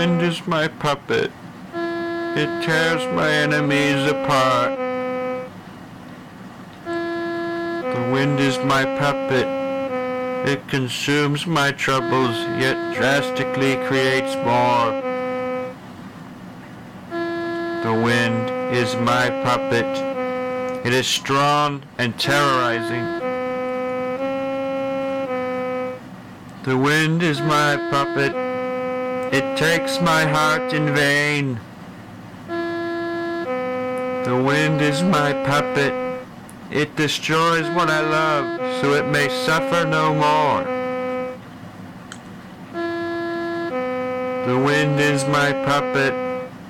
wind is my puppet. It tears my enemies apart. The wind is my puppet. It consumes my troubles, yet drastically creates more. The wind is my puppet. It is strong and terrorizing. The wind is my puppet. It takes my heart in vain. The wind is my puppet. It destroys what I love, so it may suffer no more. The wind is my puppet.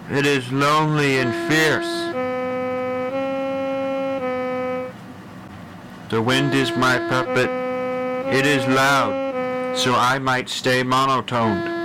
It is lonely and fierce. The wind is my puppet. It is loud, so I might stay monotoned.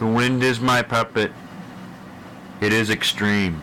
The wind is my puppet. It is extreme.